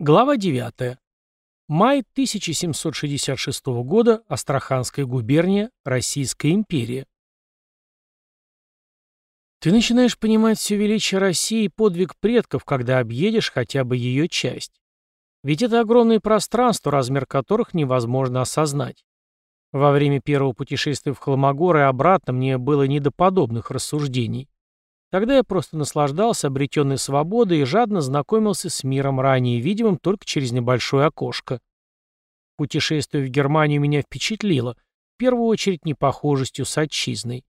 Глава 9. Май 1766 года. Астраханская губерния. Российская империя. Ты начинаешь понимать все величие России и подвиг предков, когда объедешь хотя бы ее часть. Ведь это огромные пространства, размер которых невозможно осознать. Во время первого путешествия в Холмогоры и обратно мне было не до подобных рассуждений. Тогда я просто наслаждался обретенной свободой и жадно знакомился с миром, ранее видимым только через небольшое окошко. Путешествие в Германию меня впечатлило, в первую очередь непохожестью с отчизной.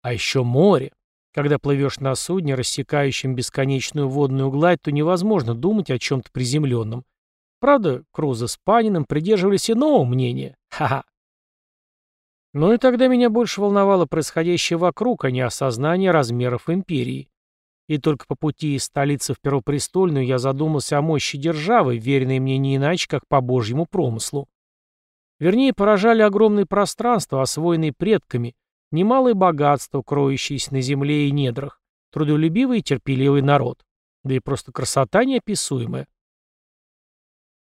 А еще море. Когда плывешь на судне, рассекающем бесконечную водную гладь, то невозможно думать о чем-то приземленном. Правда, Круза с Паниным придерживались иного мнения. Ха-ха. Но и тогда меня больше волновало происходящее вокруг, а не осознание размеров империи. И только по пути из столицы в Первопрестольную я задумался о мощи державы, веренной мне не иначе, как по божьему промыслу. Вернее, поражали огромные пространства, освоенные предками, немалое богатство, кроющееся на земле и недрах, трудолюбивый и терпеливый народ. Да и просто красота неописуемая.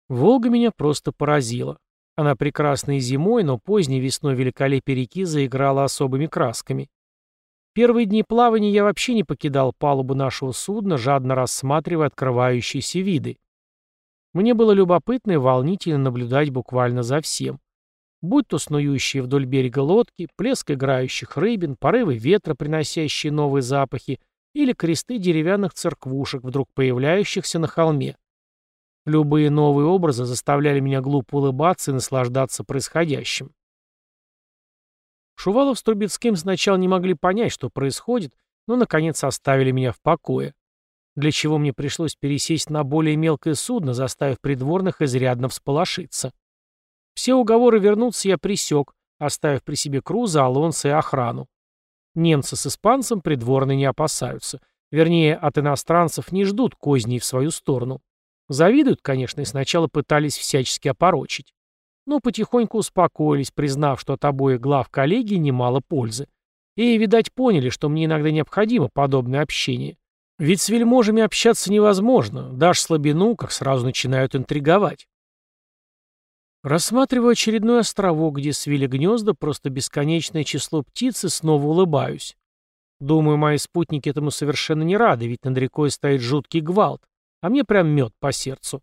Волга меня просто поразила. Она прекрасна и зимой, но поздней весной великолепие реки заиграла особыми красками. Первые дни плавания я вообще не покидал палубу нашего судна, жадно рассматривая открывающиеся виды. Мне было любопытно и волнительно наблюдать буквально за всем. Будь то снующие вдоль берега лодки, плеск играющих рыбин, порывы ветра, приносящие новые запахи, или кресты деревянных церквушек, вдруг появляющихся на холме. Любые новые образы заставляли меня глупо улыбаться и наслаждаться происходящим. Шувалов с Трубецким сначала не могли понять, что происходит, но, наконец, оставили меня в покое. Для чего мне пришлось пересесть на более мелкое судно, заставив придворных изрядно всполошиться. Все уговоры вернуться я присек, оставив при себе Круза, Алонса и охрану. Немцы с испанцем придворные не опасаются. Вернее, от иностранцев не ждут козней в свою сторону. Завидуют, конечно, и сначала пытались всячески опорочить. Но потихоньку успокоились, признав, что от обоих глав коллегии немало пользы. И, видать, поняли, что мне иногда необходимо подобное общение. Ведь с вельможами общаться невозможно, дашь слабину, как сразу начинают интриговать. Рассматриваю очередной островок, где свили гнезда, просто бесконечное число птиц, и снова улыбаюсь. Думаю, мои спутники этому совершенно не рады, ведь над рекой стоит жуткий гвалт а мне прям мед по сердцу.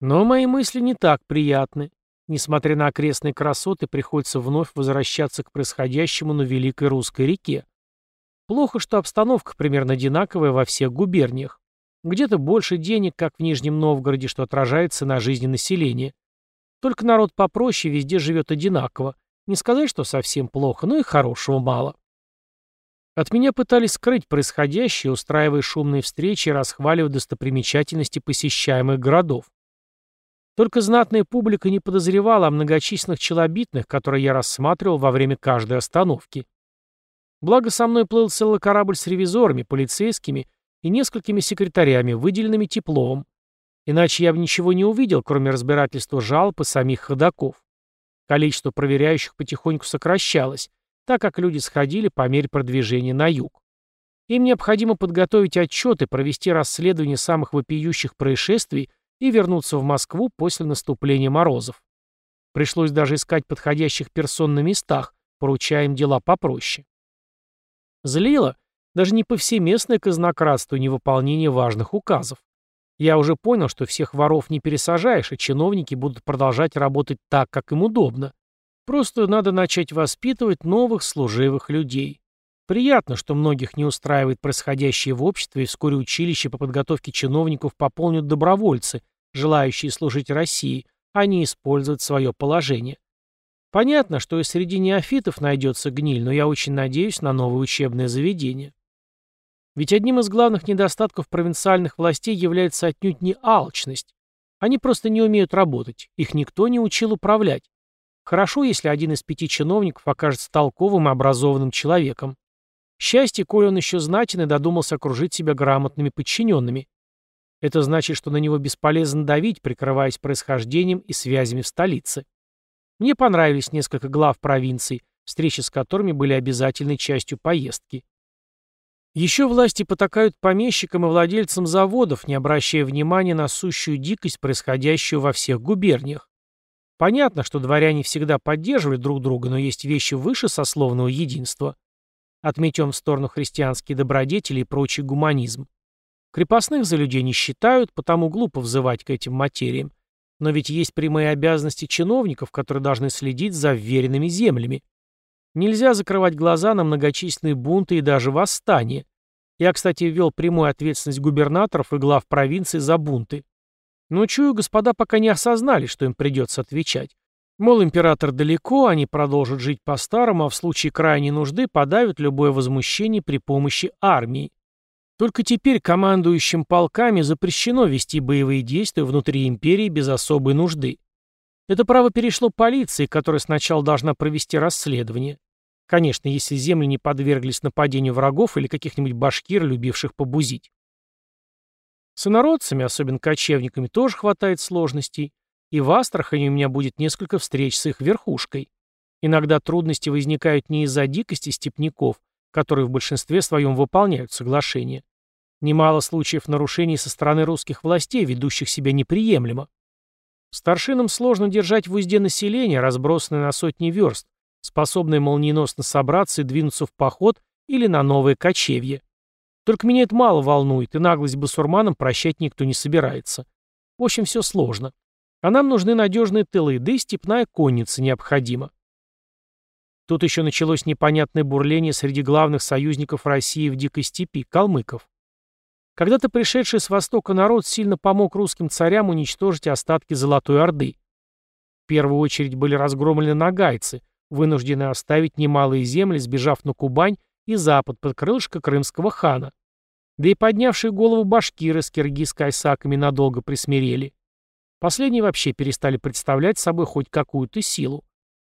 Но мои мысли не так приятны. Несмотря на окрестные красоты, приходится вновь возвращаться к происходящему на Великой Русской реке. Плохо, что обстановка примерно одинаковая во всех губерниях. Где-то больше денег, как в Нижнем Новгороде, что отражается на жизни населения. Только народ попроще везде живет одинаково. Не сказать, что совсем плохо, но и хорошего мало. От меня пытались скрыть происходящее, устраивая шумные встречи и расхваливая достопримечательности посещаемых городов. Только знатная публика не подозревала о многочисленных челобитных, которые я рассматривал во время каждой остановки. Благо со мной плыл целый корабль с ревизорами, полицейскими и несколькими секретарями, выделенными Тепловым. Иначе я бы ничего не увидел, кроме разбирательства жалоб и самих ходаков. Количество проверяющих потихоньку сокращалось, так как люди сходили по мере продвижения на юг. Им необходимо подготовить отчеты, провести расследование самых вопиющих происшествий и вернуться в Москву после наступления морозов. Пришлось даже искать подходящих персон на местах, поручая им дела попроще. Злило даже не повсеместное казнократство и невыполнение важных указов. Я уже понял, что всех воров не пересажаешь, и чиновники будут продолжать работать так, как им удобно. Просто надо начать воспитывать новых служивых людей. Приятно, что многих не устраивает происходящее в обществе, и вскоре училище по подготовке чиновников пополнят добровольцы, желающие служить России, а не использовать свое положение. Понятно, что и среди неофитов найдется гниль, но я очень надеюсь на новое учебное заведение. Ведь одним из главных недостатков провинциальных властей является отнюдь не алчность. Они просто не умеют работать, их никто не учил управлять. Хорошо, если один из пяти чиновников окажется толковым и образованным человеком. Счастье, коли он еще знатен и додумался окружить себя грамотными подчиненными. Это значит, что на него бесполезно давить, прикрываясь происхождением и связями в столице. Мне понравились несколько глав провинций, встречи с которыми были обязательной частью поездки. Еще власти потакают помещикам и владельцам заводов, не обращая внимания на сущую дикость, происходящую во всех губерниях. Понятно, что дворяне всегда поддерживали друг друга, но есть вещи выше сословного единства. Отметем в сторону христианские добродетели и прочий гуманизм. Крепостных за людей не считают, потому глупо взывать к этим материям. Но ведь есть прямые обязанности чиновников, которые должны следить за вверенными землями. Нельзя закрывать глаза на многочисленные бунты и даже восстания. Я, кстати, ввел прямую ответственность губернаторов и глав провинции за бунты. Но, чую, господа пока не осознали, что им придется отвечать. Мол, император далеко, они продолжат жить по-старому, а в случае крайней нужды подавят любое возмущение при помощи армии. Только теперь командующим полками запрещено вести боевые действия внутри империи без особой нужды. Это право перешло полиции, которая сначала должна провести расследование. Конечно, если земли не подверглись нападению врагов или каких-нибудь башкир, любивших побузить. С инородцами, особенно кочевниками, тоже хватает сложностей. И в Астрахани у меня будет несколько встреч с их верхушкой. Иногда трудности возникают не из-за дикости степняков, которые в большинстве своем выполняют соглашение. Немало случаев нарушений со стороны русских властей, ведущих себя неприемлемо. Старшинам сложно держать в узде население, разбросанное на сотни верст, способное молниеносно собраться и двинуться в поход или на новое кочевье. Только меня это мало волнует, и наглость басурманам прощать никто не собирается. В общем, все сложно. А нам нужны надежные тылы, да и степная конница необходима. Тут еще началось непонятное бурление среди главных союзников России в дикой степи – калмыков. Когда-то пришедший с востока народ сильно помог русским царям уничтожить остатки Золотой Орды. В первую очередь были разгромлены нагайцы, вынужденные оставить немалые земли, сбежав на Кубань и запад под крылышко крымского хана. Да и поднявшие голову башкиры с киргиз-кайсаками надолго присмирели. Последние вообще перестали представлять собой хоть какую-то силу.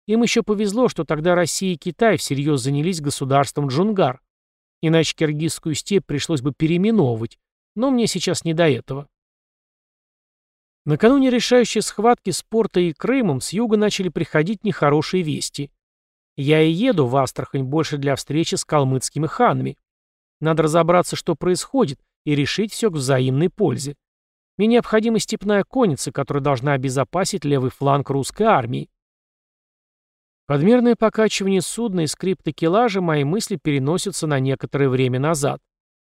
Им еще повезло, что тогда Россия и Китай всерьез занялись государством Джунгар. Иначе киргизскую степь пришлось бы переименовывать, но мне сейчас не до этого. Накануне решающей схватки с Порта и Крымом с юга начали приходить нехорошие вести. Я и еду в Астрахань больше для встречи с калмыцкими ханами. Надо разобраться, что происходит, и решить все к взаимной пользе. Мне необходима степная конница, которая должна обезопасить левый фланг русской армии. Подмерное покачивание судна и скрип такелажа мои мысли переносятся на некоторое время назад.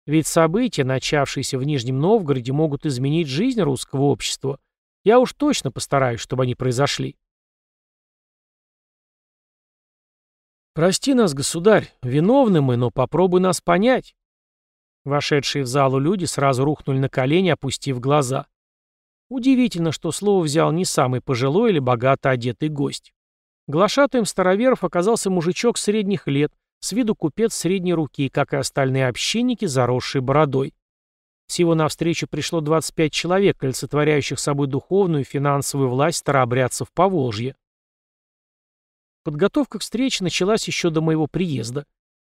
Ведь события, начавшиеся в Нижнем Новгороде, могут изменить жизнь русского общества. Я уж точно постараюсь, чтобы они произошли. «Прости нас, государь, виновны мы, но попробуй нас понять», Вошедшие в залу люди сразу рухнули на колени, опустив глаза. Удивительно, что слово взял не самый пожилой или богато одетый гость. Глашатаем староверов оказался мужичок средних лет, с виду купец средней руки, как и остальные общинники, заросшие бородой. Всего навстречу пришло 25 человек, олицетворяющих собой духовную и финансовую власть старообрядцев Поволжья. Подготовка к встрече началась еще до моего приезда.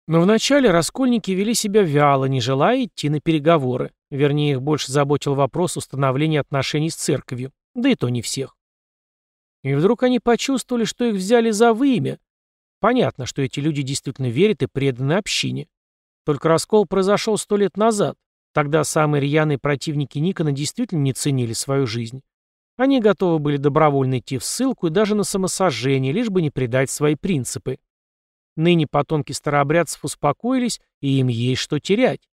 Но вначале раскольники вели себя вяло, не желая идти на переговоры. Вернее, их больше заботил вопрос установления отношений с церковью. Да и то не всех. И вдруг они почувствовали, что их взяли за вымя. Понятно, что эти люди действительно верят и преданы общине. Только раскол произошел сто лет назад. Тогда самые рьяные противники Никона действительно не ценили свою жизнь. Они готовы были добровольно идти в ссылку и даже на самосожжение, лишь бы не предать свои принципы. Ныне потомки старообрядцев успокоились, и им есть что терять.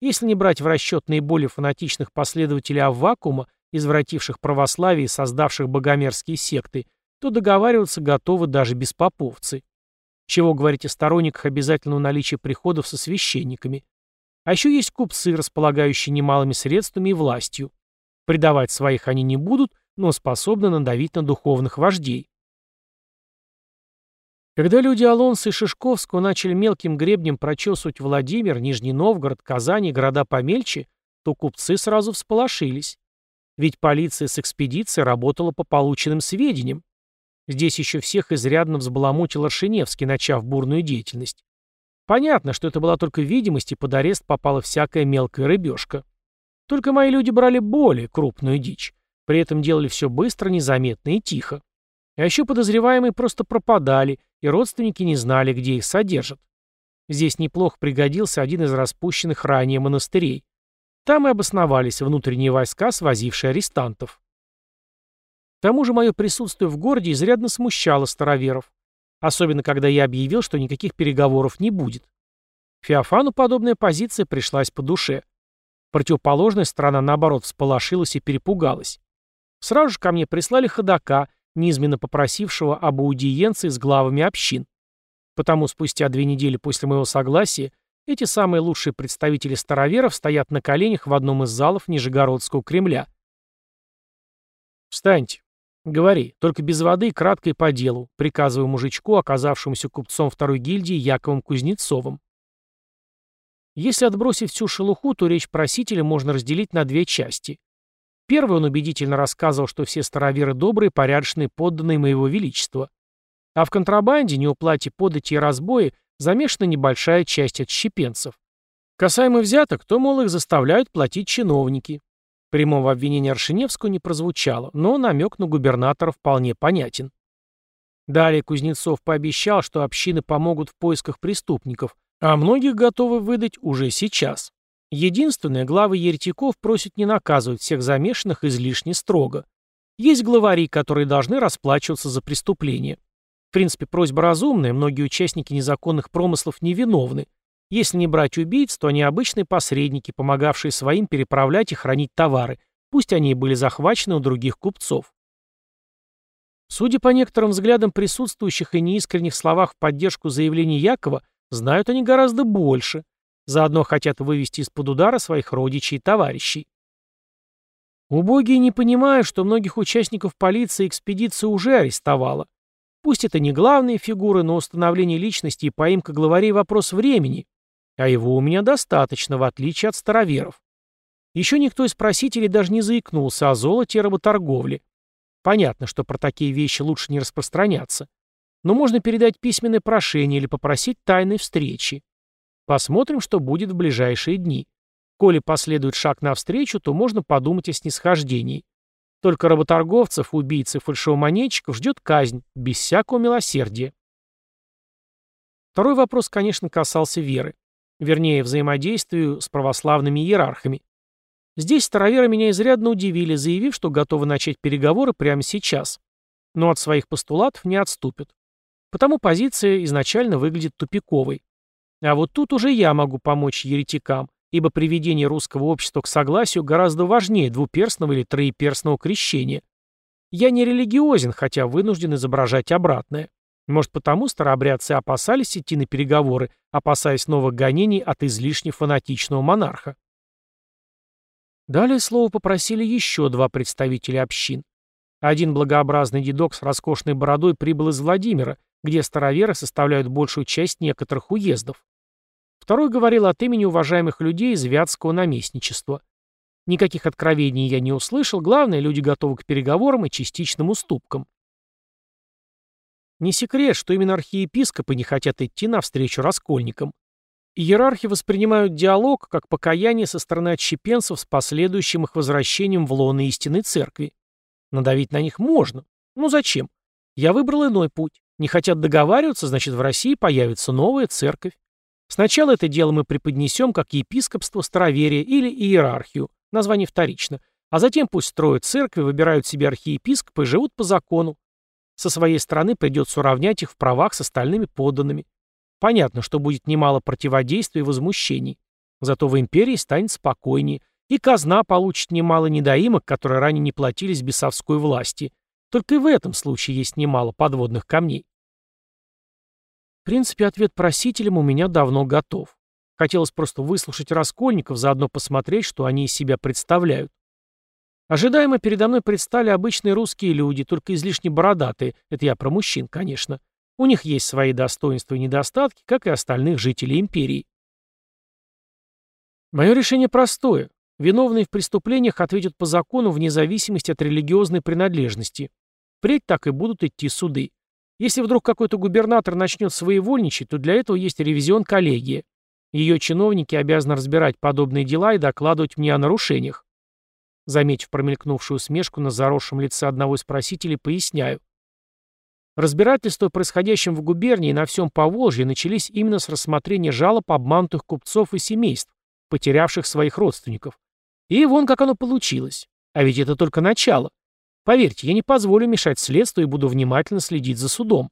Если не брать в расчет наиболее фанатичных последователей Аввакума, извративших православие и создавших богомерзкие секты, то договариваться готовы даже беспоповцы. Чего говорить о сторонниках обязательного наличия приходов со священниками. А еще есть купцы, располагающие немалыми средствами и властью. Предавать своих они не будут, но способны надавить на духовных вождей. Когда люди Алонса и Шишковского начали мелким гребнем прочесывать Владимир, Нижний Новгород, Казань и города помельче, то купцы сразу всполошились. Ведь полиция с экспедицией работала по полученным сведениям. Здесь еще всех изрядно взбаламутил Аршиневский, начав бурную деятельность. Понятно, что это была только видимость, и под арест попала всякая мелкая рыбешка. Только мои люди брали более крупную дичь. При этом делали все быстро, незаметно и тихо. А еще подозреваемые просто пропадали, и родственники не знали, где их содержат. Здесь неплохо пригодился один из распущенных ранее монастырей. Там и обосновались внутренние войска, свозившие арестантов. К тому же мое присутствие в городе изрядно смущало староверов. Особенно, когда я объявил, что никаких переговоров не будет. Феофану подобная позиция пришлась по душе. Противоположная сторона, наоборот, всполошилась и перепугалась. Сразу же ко мне прислали ходока, низменно попросившего об аудиенции с главами общин. Потому спустя две недели после моего согласия эти самые лучшие представители староверов стоят на коленях в одном из залов Нижегородского Кремля. «Встаньте. Говори, только без воды кратко и по делу», приказываю мужичку, оказавшемуся купцом второй гильдии Яковом Кузнецовым. Если отбросить всю шелуху, то речь просителя можно разделить на две части. Первый он убедительно рассказывал, что все староверы добрые, порядочные, подданные моего величества. А в контрабанде, неуплате подати и разбои замешана небольшая часть отщепенцев. Касаемо взяток, то, мол, их заставляют платить чиновники. Прямого обвинения Аршиневского не прозвучало, но намек на губернатора вполне понятен. Далее Кузнецов пообещал, что общины помогут в поисках преступников, а многих готовы выдать уже сейчас. Единственное, главы еретиков просят не наказывать всех замешанных излишне строго. Есть главари, которые должны расплачиваться за преступления. В принципе, просьба разумная, многие участники незаконных промыслов невиновны. Если не брать убийц, то они обычные посредники, помогавшие своим переправлять и хранить товары, пусть они и были захвачены у других купцов. Судя по некоторым взглядам присутствующих и неискренних словах в поддержку заявлений Якова, знают они гораздо больше. Заодно хотят вывести из-под удара своих родичей и товарищей. Убогие не понимают, что многих участников полиции экспедиция уже арестовала. Пусть это не главные фигуры, но установление личности и поимка главарей – вопрос времени. А его у меня достаточно, в отличие от староверов. Еще никто из просителей даже не заикнулся о золоте и работорговле. Понятно, что про такие вещи лучше не распространяться. Но можно передать письменное прошение или попросить тайной встречи. Посмотрим, что будет в ближайшие дни. Коли последует шаг навстречу, то можно подумать о снисхождении. Только работорговцев, убийц и фальшивомонетчиков ждет казнь, без всякого милосердия. Второй вопрос, конечно, касался веры. Вернее, взаимодействию с православными иерархами. Здесь староверы меня изрядно удивили, заявив, что готовы начать переговоры прямо сейчас. Но от своих постулатов не отступят. Потому позиция изначально выглядит тупиковой. А вот тут уже я могу помочь еретикам, ибо приведение русского общества к согласию гораздо важнее двуперстного или троеперстного крещения. Я не религиозен, хотя вынужден изображать обратное. Может, потому старообрядцы опасались идти на переговоры, опасаясь новых гонений от излишне фанатичного монарха. Далее слово попросили еще два представителя общин. Один благообразный дедок с роскошной бородой прибыл из Владимира, где староверы составляют большую часть некоторых уездов. Второй говорил от имени уважаемых людей из Вятского наместничества. Никаких откровений я не услышал, главное, люди готовы к переговорам и частичным уступкам. Не секрет, что именно архиепископы не хотят идти навстречу раскольникам. Иерархи воспринимают диалог как покаяние со стороны отщепенцев с последующим их возвращением в лоно истинной церкви. Надавить на них можно. Ну зачем? Я выбрал иной путь. Не хотят договариваться, значит в России появится новая церковь. Сначала это дело мы преподнесем как епископство староверия или иерархию, название вторично, а затем пусть строят церкви, выбирают себе архиепископа и живут по закону. Со своей стороны придется уравнять их в правах с остальными подданными. Понятно, что будет немало противодействий и возмущений. Зато в империи станет спокойнее, и казна получит немало недоимок, которые ранее не платились бесовской власти. Только и в этом случае есть немало подводных камней. В принципе, ответ просителям у меня давно готов. Хотелось просто выслушать раскольников, заодно посмотреть, что они из себя представляют. Ожидаемо передо мной предстали обычные русские люди, только излишне бородатые, это я про мужчин, конечно. У них есть свои достоинства и недостатки, как и остальных жителей империи. Мое решение простое. Виновные в преступлениях ответят по закону вне зависимости от религиозной принадлежности. Впредь так и будут идти суды. Если вдруг какой-то губернатор начнет своевольничать, то для этого есть ревизион коллегии. Ее чиновники обязаны разбирать подобные дела и докладывать мне о нарушениях. Заметив промелькнувшую усмешку на заросшем лице одного из просителей, поясняю. Разбирательства о происходящем в губернии и на всем Поволжье начались именно с рассмотрения жалоб обманутых купцов и семейств, потерявших своих родственников. И вон как оно получилось. А ведь это только начало. Поверьте, я не позволю мешать следствию и буду внимательно следить за судом.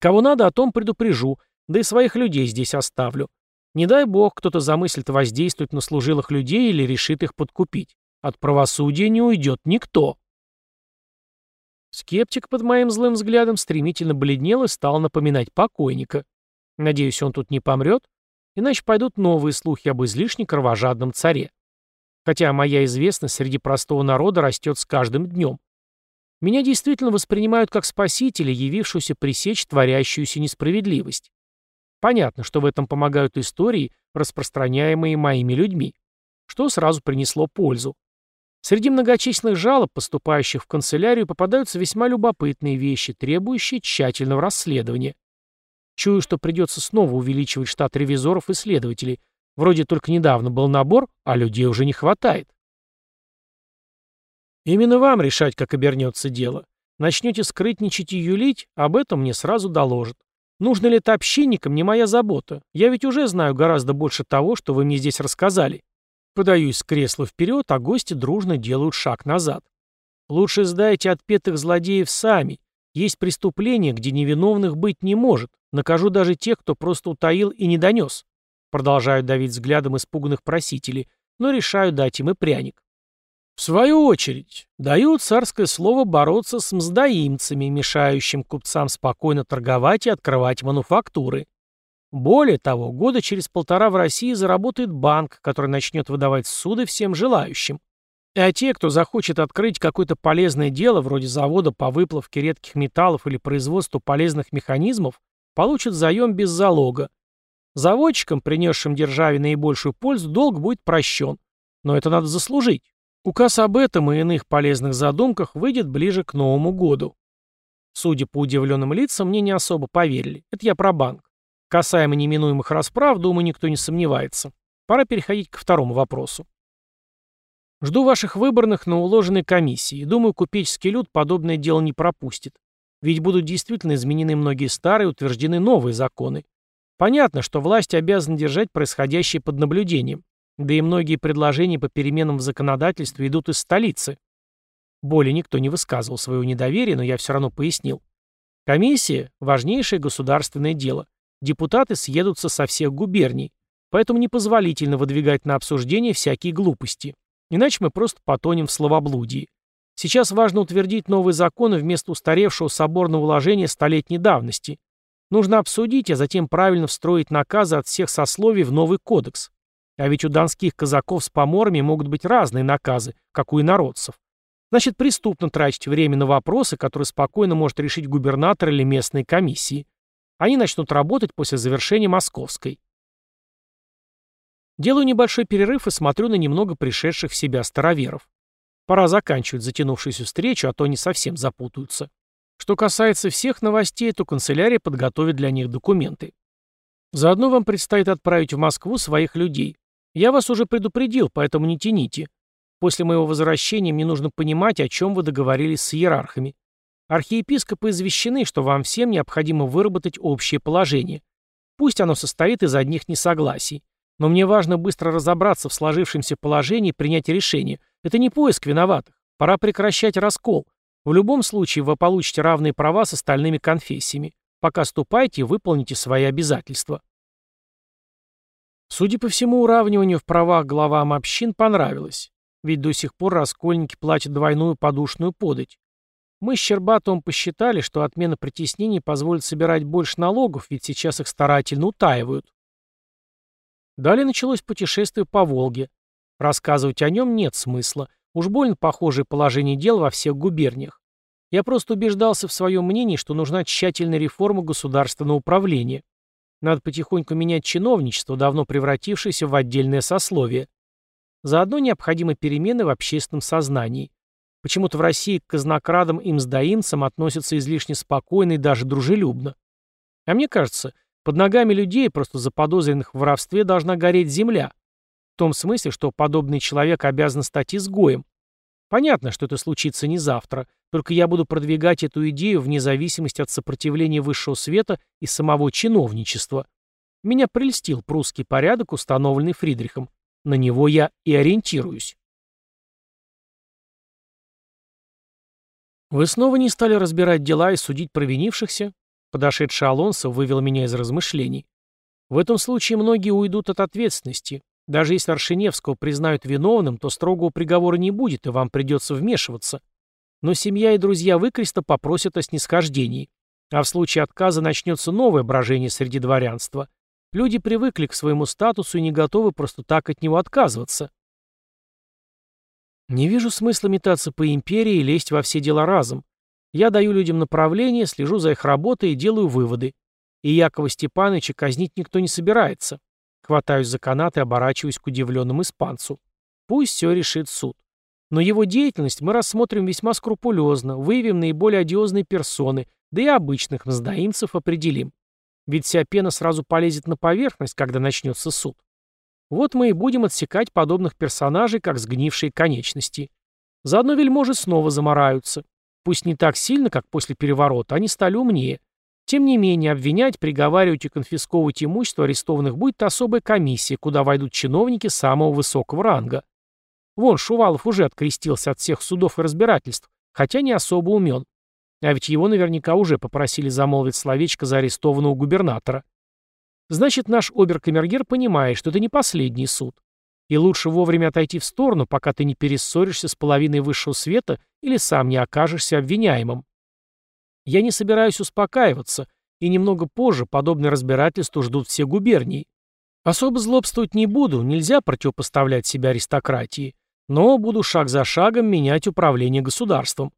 Кого надо, о том предупрежу, да и своих людей здесь оставлю. Не дай бог, кто-то замыслит воздействовать на служилых людей или решит их подкупить. От правосудия не уйдет никто. Скептик под моим злым взглядом стремительно бледнел и стал напоминать покойника. Надеюсь, он тут не помрет, иначе пойдут новые слухи об излишне кровожадном царе. Хотя моя известность среди простого народа растет с каждым днем. Меня действительно воспринимают как спасителя, явившегося пресечь творящуюся несправедливость. Понятно, что в этом помогают истории, распространяемые моими людьми, что сразу принесло пользу. Среди многочисленных жалоб, поступающих в канцелярию, попадаются весьма любопытные вещи, требующие тщательного расследования. Чую, что придется снова увеличивать штат ревизоров и следователей. Вроде только недавно был набор, а людей уже не хватает. Именно вам решать, как обернется дело. Начнете скрытничать и юлить, об этом мне сразу доложат. Нужно ли это общинникам, не моя забота. Я ведь уже знаю гораздо больше того, что вы мне здесь рассказали. Подаюсь с кресла вперед, а гости дружно делают шаг назад. Лучше сдайте отпетых злодеев сами. Есть преступления, где невиновных быть не может. Накажу даже тех, кто просто утаил и не донес. Продолжаю давить взглядом испуганных просителей, но решаю дать им и пряник. В свою очередь, даю царское слово бороться с мздоимцами, мешающим купцам спокойно торговать и открывать мануфактуры. Более того, года через полтора в России заработает банк, который начнет выдавать суды всем желающим. А те, кто захочет открыть какое-то полезное дело, вроде завода по выплавке редких металлов или производству полезных механизмов, получат заем без залога. Заводчикам, принесшим державе наибольшую пользу, долг будет прощен. Но это надо заслужить. Указ об этом и иных полезных задумках выйдет ближе к Новому году. Судя по удивленным лицам, мне не особо поверили. Это я про банк. Касаемо неминуемых расправ, думаю, никто не сомневается. Пора переходить к второму вопросу. Жду ваших выборных на уложенной комиссии. Думаю, купеческий люд подобное дело не пропустит. Ведь будут действительно изменены многие старые, утверждены новые законы. Понятно, что власти обязаны держать происходящее под наблюдением. Да и многие предложения по переменам в законодательстве идут из столицы. Более никто не высказывал своего недоверия, но я все равно пояснил. Комиссия – важнейшее государственное дело. Депутаты съедутся со всех губерний, поэтому непозволительно выдвигать на обсуждение всякие глупости. Иначе мы просто потонем в словоблудии. Сейчас важно утвердить новые законы вместо устаревшего соборного уложения столетней давности. Нужно обсудить, а затем правильно встроить наказы от всех сословий в новый кодекс. А ведь у донских казаков с поморами могут быть разные наказы, как у инородцев. Значит, преступно тратить время на вопросы, которые спокойно может решить губернатор или местные комиссии. Они начнут работать после завершения московской. Делаю небольшой перерыв и смотрю на немного пришедших в себя староверов. Пора заканчивать затянувшуюся встречу, а то они совсем запутаются. Что касается всех новостей, то канцелярия подготовит для них документы. Заодно вам предстоит отправить в Москву своих людей. Я вас уже предупредил, поэтому не тяните. После моего возвращения мне нужно понимать, о чем вы договорились с иерархами. Архиепископы извещены, что вам всем необходимо выработать общее положение. Пусть оно состоит из одних несогласий. Но мне важно быстро разобраться в сложившемся положении и принять решение. Это не поиск виноватых. Пора прекращать раскол. В любом случае вы получите равные права с остальными конфессиями. Пока ступайте и выполните свои обязательства. Судя по всему, уравниванию в правах главам общин понравилось. Ведь до сих пор раскольники платят двойную подушную подать. Мы с Щербатовым посчитали, что отмена притеснений позволит собирать больше налогов, ведь сейчас их старательно утаивают. Далее началось путешествие по Волге. Рассказывать о нем нет смысла. Уж больно похожее положение дел во всех губерниях. Я просто убеждался в своем мнении, что нужна тщательная реформа государственного управления. Надо потихоньку менять чиновничество, давно превратившееся в отдельное сословие. Заодно необходимы перемены в общественном сознании. Почему-то в России к казнокрадам и мздоимцам относятся излишне спокойно и даже дружелюбно. А мне кажется, под ногами людей, просто заподозренных в воровстве, должна гореть земля. В том смысле, что подобный человек обязан стать изгоем. Понятно, что это случится не завтра, только я буду продвигать эту идею вне зависимости от сопротивления высшего света и самого чиновничества. Меня прельстил прусский порядок, установленный Фридрихом. На него я и ориентируюсь. Вы снова не стали разбирать дела и судить провинившихся? Подошедший Алонсо вывел меня из размышлений. В этом случае многие уйдут от ответственности. Даже если Аршиневского признают виновным, то строгого приговора не будет, и вам придется вмешиваться. Но семья и друзья выкреста попросят о снисхождении. А в случае отказа начнется новое брожение среди дворянства. Люди привыкли к своему статусу и не готовы просто так от него отказываться. Не вижу смысла метаться по империи и лезть во все дела разом. Я даю людям направление, слежу за их работой и делаю выводы. И Якова Степановича казнить никто не собирается. Хватаюсь за канат и оборачиваюсь к удивленному испанцу. Пусть все решит суд. Но его деятельность мы рассмотрим весьма скрупулезно, выявим наиболее одиозные персоны, да и обычных мздоимцев определим. Ведь вся пена сразу полезет на поверхность, когда начнется суд. Вот мы и будем отсекать подобных персонажей, как сгнившие конечности. Заодно вельможи снова замораются. Пусть не так сильно, как после переворота, они стали умнее. Тем не менее, обвинять, приговаривать и конфисковывать имущество арестованных будет особая комиссия, куда войдут чиновники самого высокого ранга. Вон, Шувалов уже открестился от всех судов и разбирательств, хотя не особо умен. А ведь его наверняка уже попросили замолвить словечко за арестованного губернатора. Значит, наш оберкамергер понимает, что это не последний суд. И лучше вовремя отойти в сторону, пока ты не перессоришься с половиной высшего света или сам не окажешься обвиняемым. Я не собираюсь успокаиваться, и немного позже подобное разбирательство ждут все губернии. Особо злобствовать не буду, нельзя противопоставлять себя аристократии, но буду шаг за шагом менять управление государством.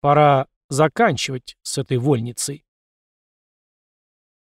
Пора заканчивать с этой вольницей.